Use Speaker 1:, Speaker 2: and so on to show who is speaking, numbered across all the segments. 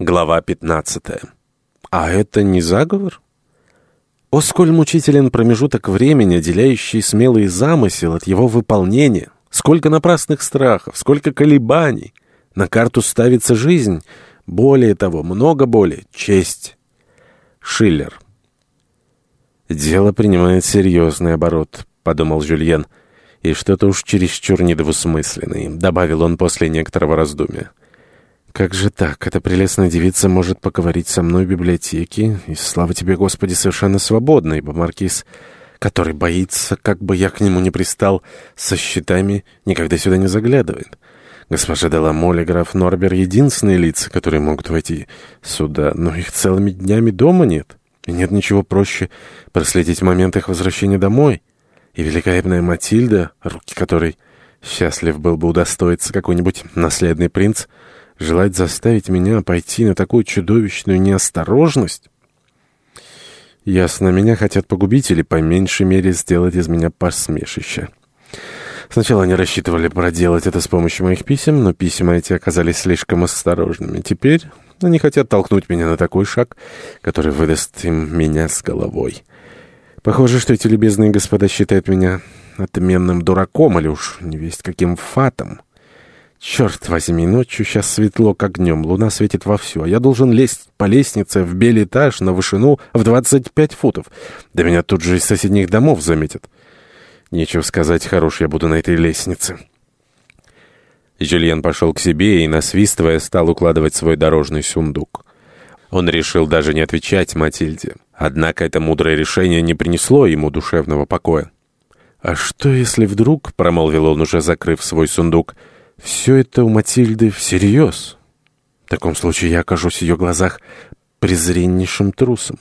Speaker 1: Глава 15. А это не заговор? О, сколь мучителен промежуток времени, отделяющий смелый замысел от его выполнения! Сколько напрасных страхов, сколько колебаний! На карту ставится жизнь, более того, много более, честь. Шиллер. «Дело принимает серьезный оборот», — подумал Жюльен, — «и что-то уж чересчур недвусмысленный», — добавил он после некоторого раздумья. «Как же так? Эта прелестная девица может поговорить со мной в библиотеке, и, слава тебе, Господи, совершенно свободна, ибо маркиз, который боится, как бы я к нему не пристал, со щитами никогда сюда не заглядывает. Госпожа Деламоль и граф Норбер — единственные лица, которые могут войти сюда, но их целыми днями дома нет, и нет ничего проще проследить момент их возвращения домой. И великолепная Матильда, руки которой счастлив был бы удостоиться какой-нибудь наследный принц — Желать заставить меня пойти на такую чудовищную неосторожность? Ясно, меня хотят погубить или по меньшей мере сделать из меня посмешище. Сначала они рассчитывали проделать это с помощью моих писем, но письма эти оказались слишком осторожными. Теперь они хотят толкнуть меня на такой шаг, который выдаст им меня с головой. Похоже, что эти любезные господа считают меня отменным дураком или уж не весть каким фатом. Черт возьми, ночью сейчас светло, как днем, луна светит вовсю, а я должен лезть по лестнице в белый этаж на вышину в 25 футов. Да меня тут же из соседних домов заметят. Нечего сказать, хорош я буду на этой лестнице. Жюльен пошел к себе и, насвистывая, стал укладывать свой дорожный сундук. Он решил даже не отвечать Матильде. Однако это мудрое решение не принесло ему душевного покоя. «А что, если вдруг, — промолвил он, уже закрыв свой сундук, — все это у Матильды всерьез. В таком случае я окажусь в ее глазах презреннейшим трусом.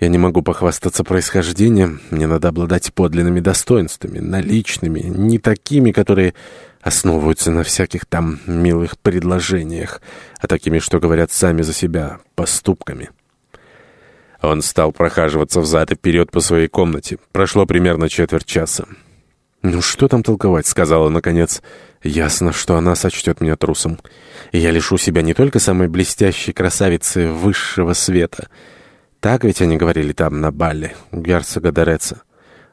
Speaker 1: Я не могу похвастаться происхождением, мне надо обладать подлинными достоинствами, наличными, не такими, которые основываются на всяких там милых предложениях, а такими, что говорят сами за себя, поступками. Он стал прохаживаться взад и вперед по своей комнате. Прошло примерно четверть часа. «Ну что там толковать?» — сказала наконец. «Ясно, что она сочтет меня трусом. Я лишу себя не только самой блестящей красавицы высшего света. Так ведь они говорили там, на бале, герцога Дореца.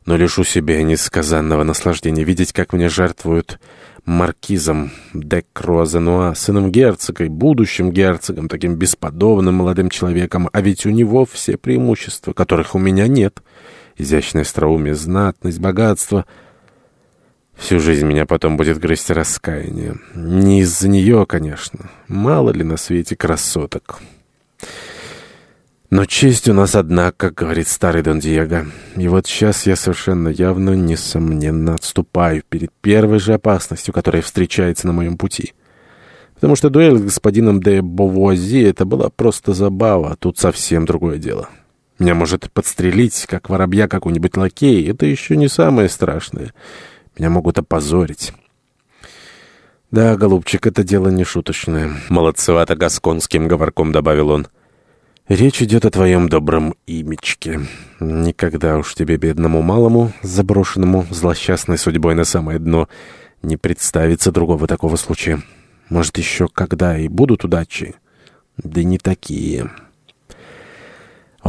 Speaker 1: Но лишу себя несказанного наслаждения видеть, как мне жертвуют маркизом де Круазенуа, сыном герцога и будущим герцогом, таким бесподобным молодым человеком, а ведь у него все преимущества, которых у меня нет. Изящное остроумие, знатность, богатство — Всю жизнь меня потом будет грызть раскаяние. Не из-за нее, конечно. Мало ли на свете красоток. Но честь у нас одна, как говорит старый Дон Диего. И вот сейчас я совершенно явно, несомненно, отступаю перед первой же опасностью, которая встречается на моем пути. Потому что дуэль с господином де Бовуази — это была просто забава, а тут совсем другое дело. Меня может подстрелить, как воробья какой-нибудь лакей. Это еще не самое страшное. Меня могут опозорить. «Да, голубчик, это дело не шуточное», — молодцевато гасконским говорком добавил он. «Речь идет о твоем добром имечке. Никогда уж тебе, бедному малому, заброшенному злосчастной судьбой на самое дно, не представится другого такого случая. Может, еще когда и будут удачи, да не такие».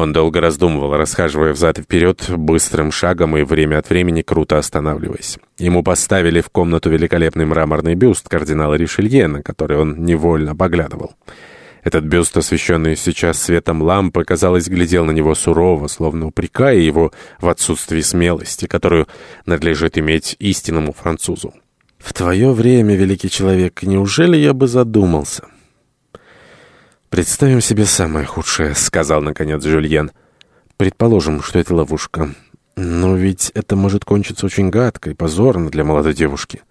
Speaker 1: Он долго раздумывал, расхаживая взад и вперед быстрым шагом и время от времени круто останавливаясь. Ему поставили в комнату великолепный мраморный бюст кардинала Ришелье, на который он невольно поглядывал. Этот бюст, освещенный сейчас светом лампы, казалось, глядел на него сурово, словно упрекая его в отсутствии смелости, которую надлежит иметь истинному французу. «В твое время, великий человек, неужели я бы задумался?» «Представим себе самое худшее», — сказал, наконец, Жюльен. «Предположим, что это ловушка. Но ведь это может кончиться очень гадко и позорно для молодой девушки.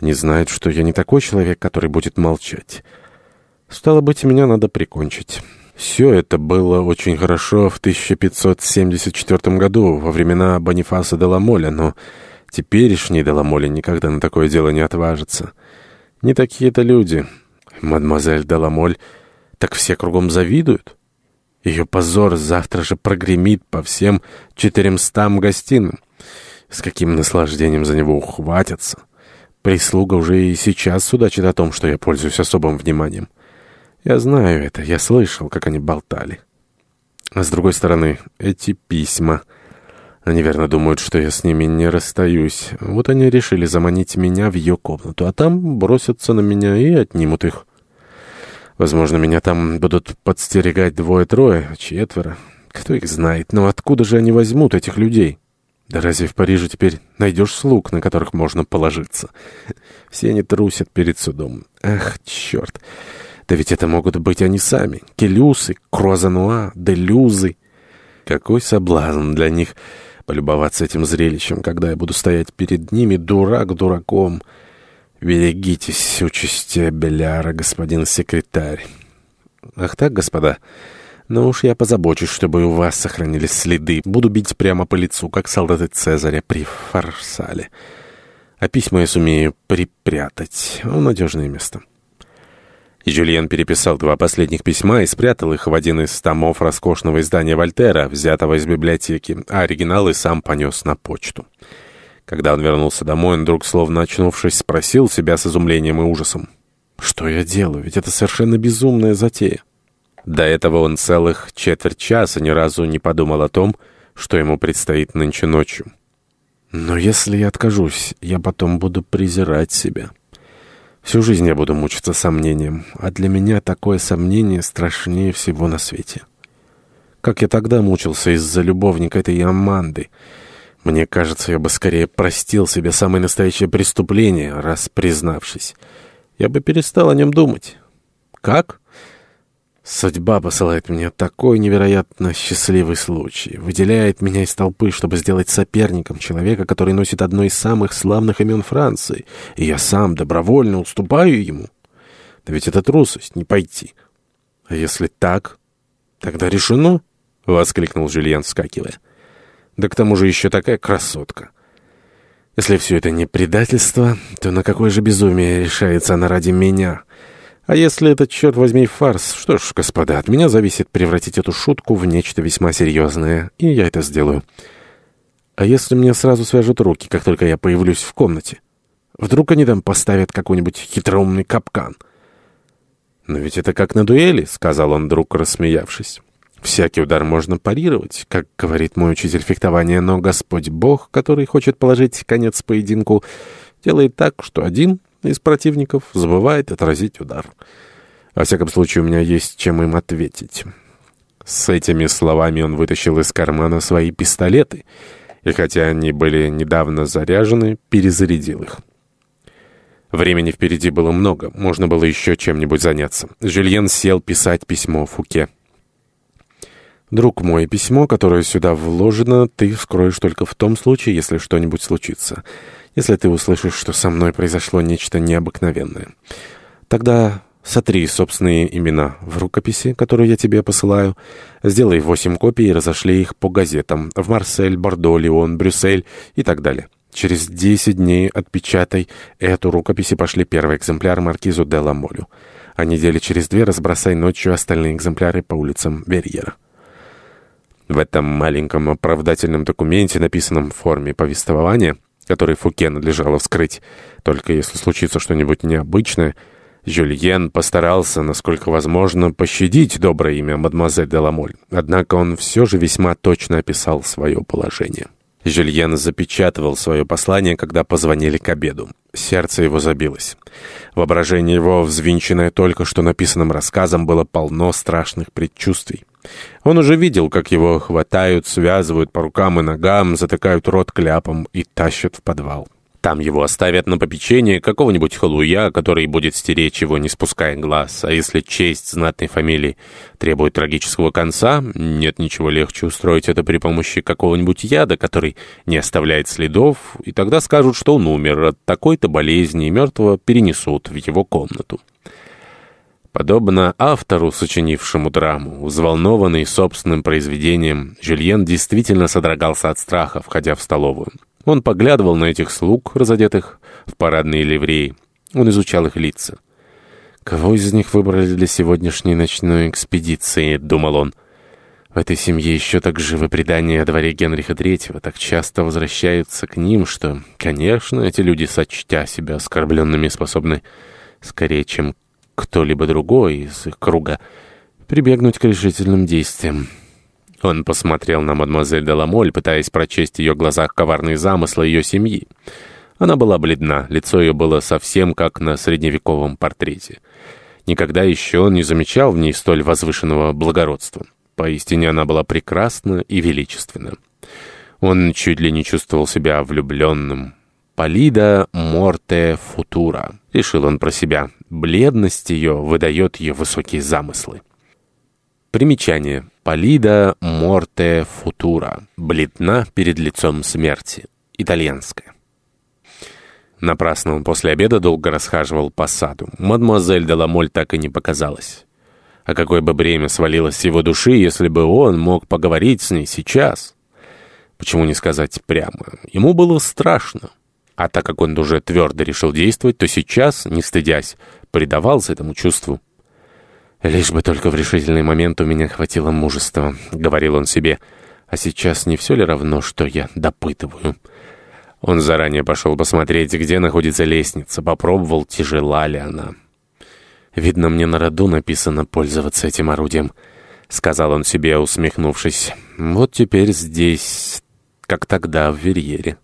Speaker 1: Не знает, что я не такой человек, который будет молчать. Стало быть, меня надо прикончить». Все это было очень хорошо в 1574 году, во времена Бонифаса де Ламоля, но теперешний де Ламоля никогда на такое дело не отважится. Не такие-то люди. Мадемуазель де Ламоль так все кругом завидуют. Ее позор завтра же прогремит по всем четыремстам гостиным. С каким наслаждением за него ухватятся. Прислуга уже и сейчас судачит о том, что я пользуюсь особым вниманием. Я знаю это, я слышал, как они болтали. А с другой стороны, эти письма... Они верно думают, что я с ними не расстаюсь. Вот они решили заманить меня в ее комнату, а там бросятся на меня и отнимут их. Возможно, меня там будут подстерегать двое-трое, четверо. Кто их знает, но откуда же они возьмут этих людей? Да разве в Париже теперь найдешь слуг, на которых можно положиться? Все они трусят перед судом. Ах, черт! Да ведь это могут быть они сами. Келюсы, Круазануа, Делюзы. Какой соблазн для них полюбоваться этим зрелищем, когда я буду стоять перед ними дурак дураком. Берегитесь участи Беляра, господин секретарь. Ах так, господа? Но уж я позабочусь, чтобы у вас сохранились следы. Буду бить прямо по лицу, как солдаты Цезаря при Фарсале. А письма я сумею припрятать в надежное место. Жюльен переписал два последних письма и спрятал их в один из томов роскошного издания Вольтера, взятого из библиотеки, а оригиналы сам понес на почту. Когда он вернулся домой, он вдруг, словно очнувшись, спросил себя с изумлением и ужасом. «Что я делаю? Ведь это совершенно безумная затея». До этого он целых четверть часа ни разу не подумал о том, что ему предстоит нынче ночью. «Но если я откажусь, я потом буду презирать себя». Всю жизнь я буду мучиться сомнением, а для меня такое сомнение страшнее всего на свете. Как я тогда мучился из-за любовника этой Аманды. Мне кажется, я бы скорее простил себе самое настоящее преступление, раз признавшись. Я бы перестал о нем думать. Как? Судьба посылает мне такой невероятно счастливый случай. Выделяет меня из толпы, чтобы сделать соперником человека, который носит одно из самых славных имен Франции. И я сам добровольно уступаю ему. Да ведь это трусость, не пойти. А если так, тогда решено, — воскликнул Жюльен, вскакивая. Да к тому же еще такая красотка. Если все это не предательство, то на какое же безумие решается она ради меня?» А если это, черт возьми, фарс, что ж, господа, от меня зависит превратить эту шутку в нечто весьма серьезное, и я это сделаю. А если мне сразу свяжут руки, как только я появлюсь в комнате? Вдруг они там поставят какой-нибудь хитроумный капкан? «Но ведь это как на дуэли», — сказал он вдруг, рассмеявшись. «Всякий удар можно парировать, как говорит мой учитель фехтования, но Господь Бог, который хочет положить конец поединку, делает так, что один из противников забывает отразить удар. Во всяком случае, у меня есть чем им ответить. С этими словами он вытащил из кармана свои пистолеты, и хотя они были недавно заряжены, перезарядил их. Времени впереди было много, можно было еще чем-нибудь заняться. Жюльен сел писать письмо Фуке. «Друг мой, письмо, которое сюда вложено, ты вскроешь только в том случае, если что-нибудь случится если ты услышишь, что со мной произошло нечто необыкновенное. Тогда сотри собственные имена в рукописи, которую я тебе посылаю, сделай восемь копий и разошли их по газетам в Марсель, Бордо, Лион, Брюссель и так далее. Через десять дней отпечатай эту рукопись и пошли первый экземпляр маркизу де Ламолю. А недели через две разбросай ночью остальные экземпляры по улицам Верьера. В этом маленьком оправдательном документе, написанном в форме повествования, который Фуке надлежало вскрыть. Только если случится что-нибудь необычное, Жюльен постарался, насколько возможно, пощадить доброе имя мадемуазель де Ламоль. Однако он все же весьма точно описал свое положение. Жюльен запечатывал свое послание, когда позвонили к обеду. Сердце его забилось. Воображение его, взвинченное только что написанным рассказом, было полно страшных предчувствий. Он уже видел, как его хватают, связывают по рукам и ногам, затыкают рот кляпом и тащат в подвал. Там его оставят на попечение какого-нибудь халуя, который будет стеречь его, не спуская глаз. А если честь знатной фамилии требует трагического конца, нет ничего легче устроить это при помощи какого-нибудь яда, который не оставляет следов, и тогда скажут, что он умер от такой-то болезни, и мертвого перенесут в его комнату. Подобно автору, сочинившему драму, взволнованный собственным произведением, Жюльен действительно содрогался от страха, входя в столовую. Он поглядывал на этих слуг, разодетых в парадные ливреи. Он изучал их лица. «Кого из них выбрали для сегодняшней ночной экспедиции?» — думал он. В этой семье еще так живы предания о дворе Генриха Третьего, так часто возвращаются к ним, что, конечно, эти люди, сочтя себя оскорбленными, способны скорее, чем кто-либо другой из их круга, прибегнуть к решительным действиям. Он посмотрел на мадемуазель Деламоль, пытаясь прочесть в ее глазах коварные замыслы ее семьи. Она была бледна, лицо ее было совсем как на средневековом портрете. Никогда еще он не замечал в ней столь возвышенного благородства. Поистине она была прекрасна и величественна. Он чуть ли не чувствовал себя влюбленным. «Полида морте футура», — решил он про себя. Бледность ее выдает ее высокие замыслы. Примечание. «Полида морте футура». Бледна перед лицом смерти. Итальянская. Напрасно он после обеда долго расхаживал по саду. Мадемуазель де Ламоль так и не показалась. А какое бы бремя свалилось с его души, если бы он мог поговорить с ней сейчас? Почему не сказать прямо? Ему было страшно. А так как он уже твердо решил действовать, то сейчас, не стыдясь, предавался этому чувству. «Лишь бы только в решительный момент у меня хватило мужества», — говорил он себе. «А сейчас не все ли равно, что я допытываю?» Он заранее пошел посмотреть, где находится лестница, попробовал, тяжела ли она. «Видно, мне на роду написано пользоваться этим орудием», — сказал он себе, усмехнувшись. «Вот теперь здесь, как тогда в Верьере».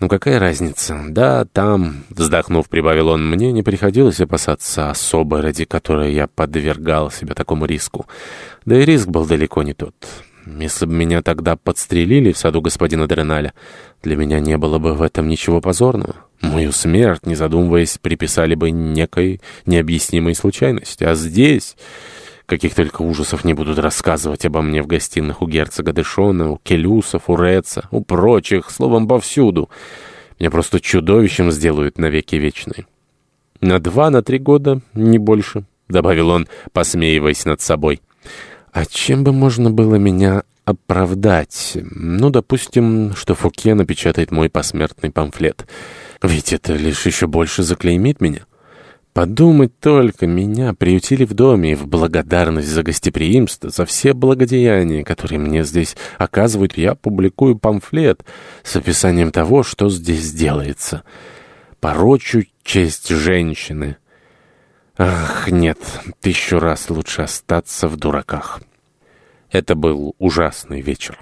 Speaker 1: «Ну какая разница? Да, там...» — вздохнув, прибавил он. «Мне не приходилось опасаться особо, ради которой я подвергал себя такому риску. Да и риск был далеко не тот. Если бы меня тогда подстрелили в саду господина Дреналя, для меня не было бы в этом ничего позорного. Мою смерть, не задумываясь, приписали бы некой необъяснимой случайности. А здесь... Каких только ужасов не будут рассказывать обо мне в гостиных у герцога Дэшона, у Келюсов, у Реца, у прочих, словом, повсюду. Меня просто чудовищем сделают навеки вечные. На два, на три года, не больше, — добавил он, посмеиваясь над собой. А чем бы можно было меня оправдать? Ну, допустим, что Фуке напечатает мой посмертный памфлет. Ведь это лишь еще больше заклеймит меня. Подумать только, меня приютили в доме, и в благодарность за гостеприимство, за все благодеяния, которые мне здесь оказывают, я публикую памфлет с описанием того, что здесь делается. Порочу честь женщины. Ах, нет, тысячу раз лучше остаться в дураках. Это был ужасный вечер.